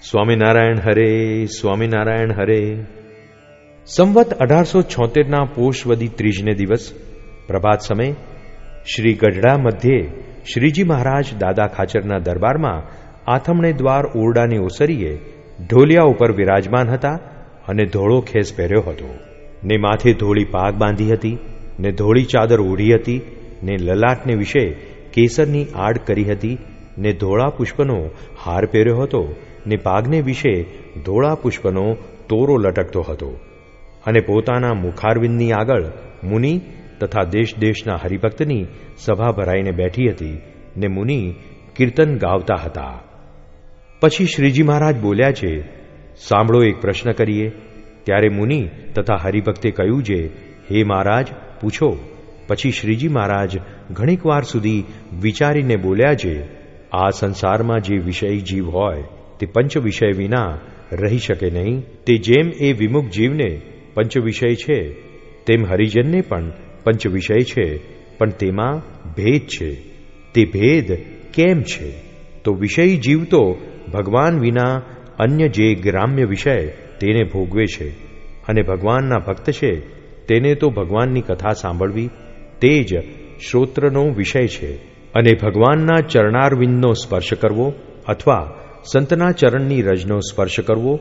સ્વામિનારાયણ હરે સ્વામિનારાયણ હરે. સંવત અઢારસો છોતેરના પોષવદી ત્રીજને દિવસ, પ્રભાત સમય શ્રી ગઢડા મધ્યે શ્રીજી મહારાજ દાદા ખાચરના દરબારમાં આથમણે દ્વાર ઓરડાની ઓસરીએ ઢોલિયા ઉપર વિરાજમાન હતા અને ધોળો ખેસ પહેર્યો હતો. ને માથે ધોળી પાગ બાંધી હતી, ને ધોળી ચાદર ઓઢી હતી, ને લલાટને વિશે કેસરની આડ કરી હતી, ને ધોળા પુષ્પનો હાર પહેર્યો હતો ને પાગને વિશે ધોળા પુષ્પનો તોરો લટકતો હતો અને પોતાના મુખારવિંદની આગળ મુનિ તથા દેશ દેશના હરિભક્તની સભા ભરાઈને બેઠી હતી ને મુનિ કીર્તન ગાવતા હતા. પછી શ્રીજી મહારાજ બોલ્યા છે, સાંભળો એક પ્રશ્ન કરીએ. ત્યારે મુનિ તથા હરિભક્તે કહ્યું છે હે મહારાજ, પૂછો. પછી શ્રીજી મહારાજ ઘણીક સુધી વિચારીને બોલ્યા છે આ સંસારમાં જે વિષય જીવ હોય તે પંચ વિષય વિના રહી શકે નહીં. તે જેમ એ વિમુખ જીવને પંચ વિષય છે, તેમ હરિજનને પણ પંચ વિષય છે, પણ તેમાં ભેદ છે. તે ભેદ કેમ છે? તો વિષય જીવ તો ભગવાન વિના અન્ય જે ગ્રામ્ય વિષય તેને ભોગવે છે અને ભગવાનના ભક્ત છે, તેને તો ભગવાનની કથા સાંભળવી તે જ શ્રોત્રનો વિષય છે. અને ભગવાનના ચરણારવિંદનો સ્પર્શ કરવો અથવા સંતના ચરણની રજનો સ્પર્શ કરવો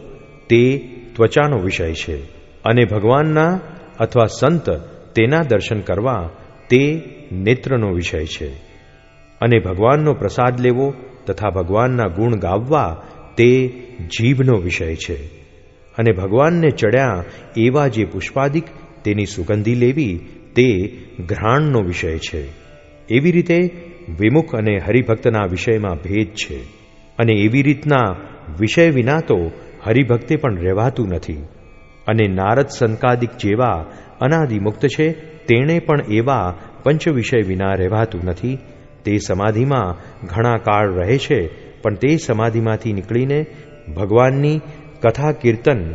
તે ત્વચાનો વિષય છે. અને ભગવાનના અથવા સંત તેના દર્શન કરવા તે નેત્રનો વિષય છે. અને ભગવાનનો પ્રસાદ લેવો તથા ભગવાનના ગુણ ગાવવા તે જીભનો વિષય છે. અને ભગવાનને ચડ્યા એવા જે પુષ્પાદિક તેની સુગંધી લેવી તે ઘ્રાણનો વિષય છે. એવી રીતે વિમુખ અને હરિભક્તના વિષયમાં ભેદ છે. અને એવી રીતના વિષય વિના તો હરિભક્તે પણ રહેવાતું નથી. અને નારદ સંકાદિક જેવા અનાદિમુક્ત છે, તેણે પણ એવા પંચ વિષય વિના રહેવાતું નથી. તે સમાધિમાં ઘણા કાળ રહે છે, પણ તે સમાધિમાંથી નીકળીને ભગવાનની કથા કીર્તન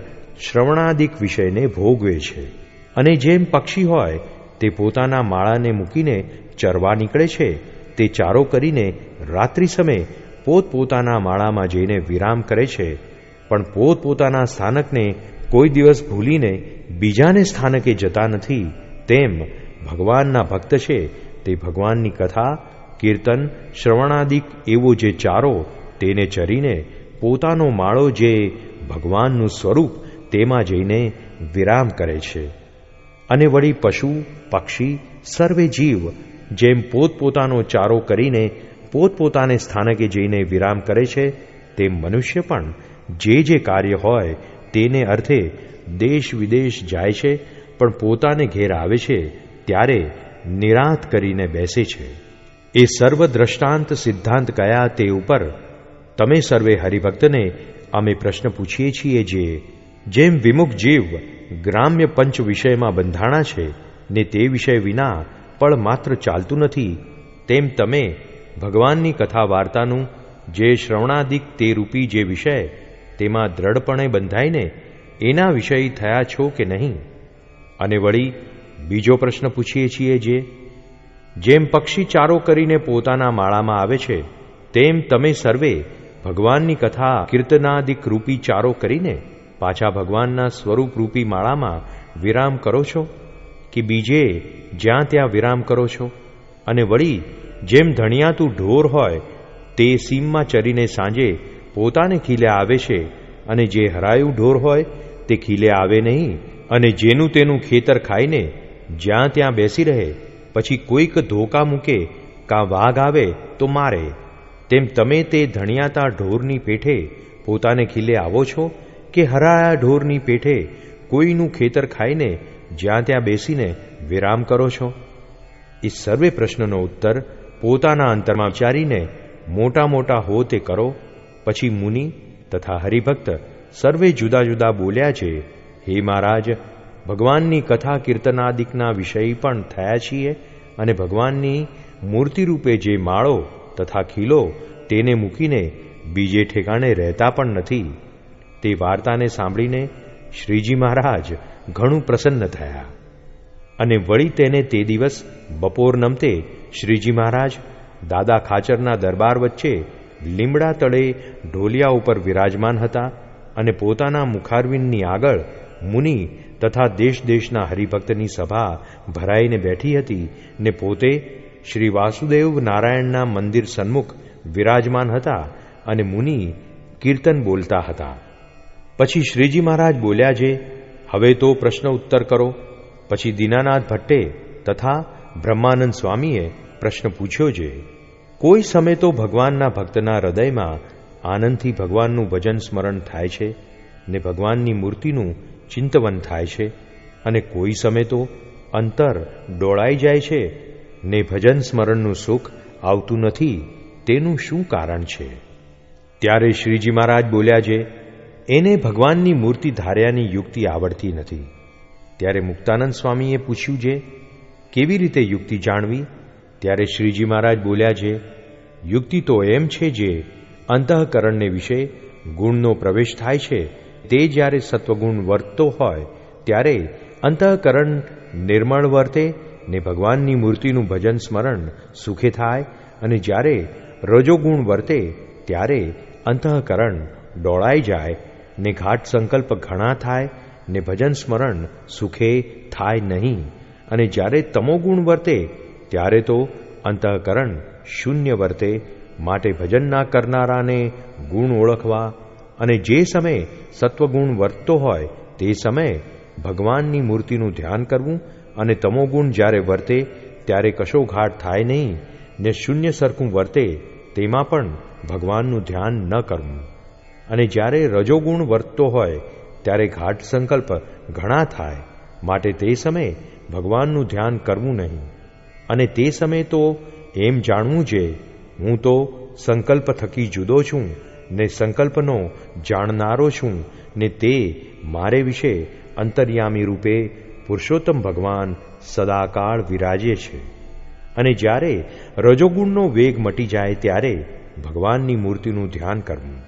શ્રવણાદિક વિષયને ભોગવે છે. અને જેમ પક્ષી હોય, તે પોતાના માળાને મૂકીને ચરવા નીકળે છે, તે ચારો કરીને રાત્રિ સમયે પોતપોતાના માળામાં જઈને વિરામ કરે છે, પણ પોતપોતાના સ્થાનકને કોઈ દિવસ ભૂલીને બીજાને સ્થાનકે જતા નથી. તેમ ભગવાનના ભક્ત છે, તે ભગવાનની કથા, કીર્તન, શ્રવણાદિક એવો જે ચારો તેને ચરીને પોતાનો માળો જે ભગવાનનું સ્વરૂપ તેમાં જઈને વિરામ કરે છે. અને વળી પશુ, પક્ષી, સર્વે જીવ જેમ પોતપોતાનો ચારો કરીને પોતપોતાને સ્થાનકે જઈને વિરામ કરે છે તેમ મનુષ્ય પણ જે જે કાર્ય હોય તેને અર્થે દેશ વિદેશ જાય છે, પણ પોતાને ઘેર આવે છે ત્યારે નિરાંત કરીને બેસે છે. એ સર્વ દ્રષ્ટાંત સિદ્ધાંત કયા તે ઉપર? તમે સર્વે હરિભક્તને અમે પ્રશ્ન પૂછીએ છીએ જે જેમ વિમુખ જીવ ગ્રામ્ય પંચ વિષયમાં બંધાણા છે ને તે વિષય વિના પણ માત્ર ચાલતું નથી, તેમ તમે ભગવાનની કથા વાર્તાનું જે શ્રવણાદિક તે રૂપી જે વિષય, તેમાં દ્રઢપણે બંધાઈને એના વિષય થયા છો કે નહીં? અને વળી બીજો પ્રશ્ન પૂછીએ છીએ જે, જેમ પક્ષી ચારો કરીને પોતાના માળામાં આવે છે, તેમ તમે સર્વે ભગવાનની કથા કીર્તનાદિક રૂપી ચારો કરીને પાછા ભગવાનના સ્વરૂપ રૂપી માળામાં વિરામ કરો છો? કે બીજે જ્યાં ત્યાં વિરામ કરો છો? અને વળી જેમ ધણિયાતું ઢોર હોય, તે સીમમાં ચરીને સાંજે પોતાને ખીલે આવે છે અને જે હરાયું ઢોર હોય, તે ખીલે આવે નહીં અને જેનું તેનું ખેતર ખાઈને જ્યાં ત્યાં બેસી રહે, પછી કોઈક ધોકા મૂકે, કાં વાઘ આવે તો મારે. તેમ તમે તે ધણિયાતા ઢોરની પેઠે પોતાને ખીલે આવો છો કે હરાયા ઢોરની પેઠે કોઈનું ખેતર ખાઈને જ્યાં ત્યાં બેસીને વિરામ કરો છો? એ સર્વે પ્રશ્નનો ઉત્તર પોતાના અંતરમાં વિચારીને મોટા મોટા હો તે કરો, પછી મુનિ તથા હરિભક્ત સર્વે જુદા જુદા બોલ્યા છે, હે મહારાજ, ભગવાનની કથા કીર્તનાદિકના વિષય પણ થયા છીએ અને ભગવાનની મૂર્તિ રૂપે જે માળો તથા ખીલો તેને મૂકીને બીજે ઠેકાણે રહેતા પણ નથી. તે વાર્તાને સાંભળીને શ્રીજી મહારાજ ઘણું પ્રસન્ન થયા. અને વળી તેને તે દિવસ બપોર નમતે શ્રીજી મહારાજ દાદા ખાચરના દરબાર વચ્ચે લીમડા તળે ઢોલિયા ઉપર વિરાજમાન હતા અને પોતાના મુખારવિંદની આગળ મુનિ તથા દેશ દેશના હરિભક્તની સભા ભરાઈને બેઠી હતી ને પોતે શ્રી વાસુદેવ નારાયણના મંદિર સન્મુખ વિરાજમાન હતા અને મુનિ કીર્તન બોલતા હતા. પછી શ્રીજી મહારાજ બોલ્યા છે હવે તો પ્રશ્ન ઉત્તર કરો. પછી દીનાનાથ ભટ્ટે તથા બ્રહ્માનંદ સ્વામીએ પ્રશ્ન પૂછ્યો છે, કોઈ સમય તો ભગવાનના ભક્તના હૃદયમાં આનંદથી ભગવાનનું ભજન સ્મરણ થાય છે? ને ભગવાનની મૂર્તિનું ચિંતવન થાય છે? અને કોઈ સમય તો અંતર ડોળાઈ જાય છે? ને ભજન સ્મરણનું સુખ આવતું નથી? તેનું શું કારણ છે? ત્યારે શ્રીજી મહારાજ બોલ્યા છે, એને ભગવાનની મૂર્તિ ધાર્યાની યુક્તિ આવડતી નથી. ત્યારે મુક્તાનંદ સ્વામીએ પૂછ્યું છે કેવી રીતે યુક્તિ જાણવી? ત્યારે શ્રીજી મહારાજ બોલ્યા છે યુક્તિ તો એમ છે જે અંતઃકરણને વિશે ગુણનો પ્રવેશ થાય છે. તે જ્યારે સત્વગુણ વર્તતો હોય, ત્યારે અંતઃકરણ નિર્મળ વર્તે ને ભગવાનની મૂર્તિનું ભજન સ્મરણ સુખે થાય અને જ્યારે રજોગુણ વર્તે, ત્યારે અંતઃકરણ ડોળાઈ જાય ને ઘાટ સંકલ્પ ઘણા થાય ને ભજન સ્મરણ સુખે થાય નહીં. અને જ્યારે તમોગુણ વર્તે, ત્યારે તો અંતઃકરણ શૂન્ય વર્તે, માટે ભજન ના કરનારાને ગુણ ઓળખવા. અને જે સમયે સત્વગુણ વર્તતો હોય, તે સમયે ભગવાનની મૂર્તિનું ધ્યાન કરવું અને તમોગુણ જ્યારે વર્તે, ત્યારે કશો ઘાટ થાય નહીં, ને શૂન્ય સરખું વર્તે, તેમાં પણ ભગવાનનું ધ્યાન ન કરવું. અને જ્યારે રજોગુણ વર્તતો હોય ત્યારે ઘાટ સંકલ્પ ઘણા થાય. માટે તે સમયે ભગવાનનું ધ્યાન કરવું નહીં. અને તે સમયે તો એમ જાણવું છે હું તો સંકલ્પ થકી જુદો છું, ને સંકલ્પનો જાણનારો છું, ને તે મારે વિશે અંતર્યામી રૂપે પુરુષોત્તમ ભગવાન સદાકાળ વિરાજે છે. અને જ્યારે રજોગુણનો વેગ મટી જાય ત્યારે ભગવાનની મૂર્તિનું ધ્યાન કરવું.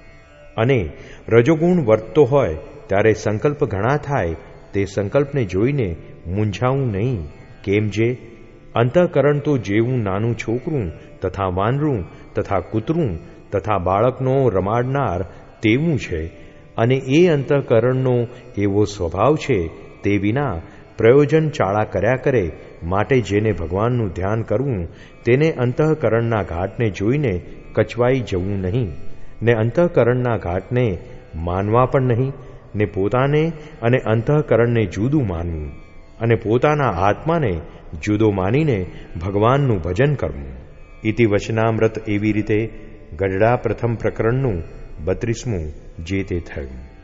અને રજોગુણ વર્તતો હોય ત્યારે સંકલ્પ ઘણા થાય તે સંકલ્પને જોઈને મૂંઝાવું નહીં. કેમ જે? અંતઃકરણ તો જેવું નાનું છોકરું તથા વાનરું તથા કૂતરું તથા બાળકનો રમાડનાર તેવું છે. અને એ અંતઃકરણનો એવો સ્વભાવ છે તે વિના પ્રયોજન ચાળા કર્યા કરે માટે જેને ભગવાનનું ધ્યાન કરવું તેને અંતઃકરણના ઘાટને જોઈને કચવાઈ જવું નહીં. ને અંતઃકરણના ઘાટને માનવા પણ નહીં. ને પોતાને અને અંતઃકરણને જુદું માનવું અને પોતાના આત્માને જુદો માનીને ભગવાનનું ભજન કરવું. ઇતિ વચનામૃત એવી રીતે ગઢડા પ્રથમ પ્રકરણનું બત્રીસમું જે તે થયું.